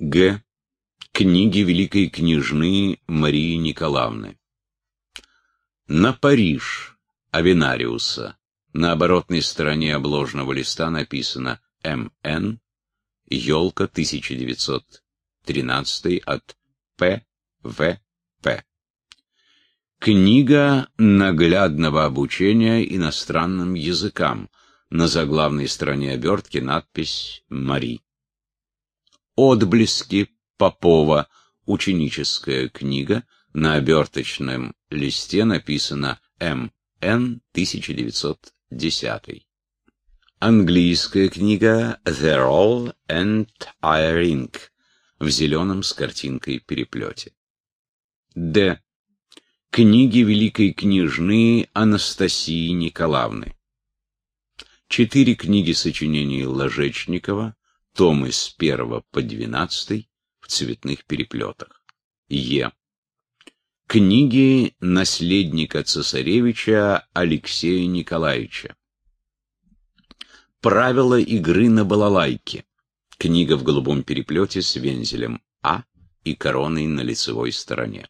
Г. Книги великой княжны Марии Николаевны. На Париж Авенариуса на оборотной стороне обложного листа написано «МН», «Елка 1913» от П. В. П. Книга наглядного обучения иностранным языкам. На заглавной стороне обертки надпись «Мари». Отблески Попова. Ученическая книга. На оберточном листе написано «МН 1910». Английская книга «The Roll and Iring» в зеленом с картинкой переплете. Д. Книги великой княжны Анастасии Николаевны. Четыре книги сочинений Ложечникова, томы с первого по двенадцатый в цветных переплетах. Е. Книги наследника цесаревича Алексея Николаевича. Правила игры на балалайке. Книга в голубом переплете с вензелем А и короной на лицевой стороне.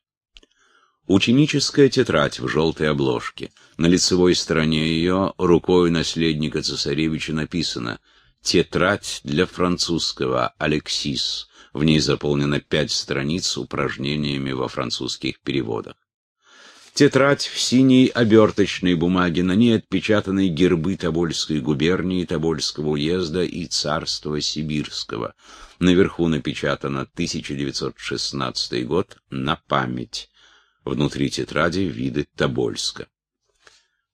Ученическая тетрадь в желтой обложке. На лицевой стороне ее рукой наследника цесаревича написано «Тетрадь для французского Алексис». В ней заполнено пять страниц упражнениями во французских переводах. Тетрадь в синей оберточной бумаге, на ней отпечатаны гербы Тобольской губернии, Тобольского уезда и царства Сибирского. Наверху напечатано 1916 год на память. Внутри тетради виды Тобольска.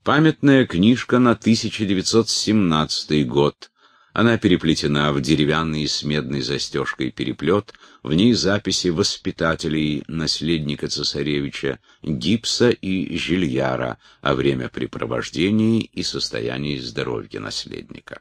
Памятная книжка на 1917 год. Она переплетена в деревянный с медной застежкой переплет, в ней записи воспитателей наследника цесаревича Гипса и Жильяра о времяпрепровождении и состоянии здоровья наследника.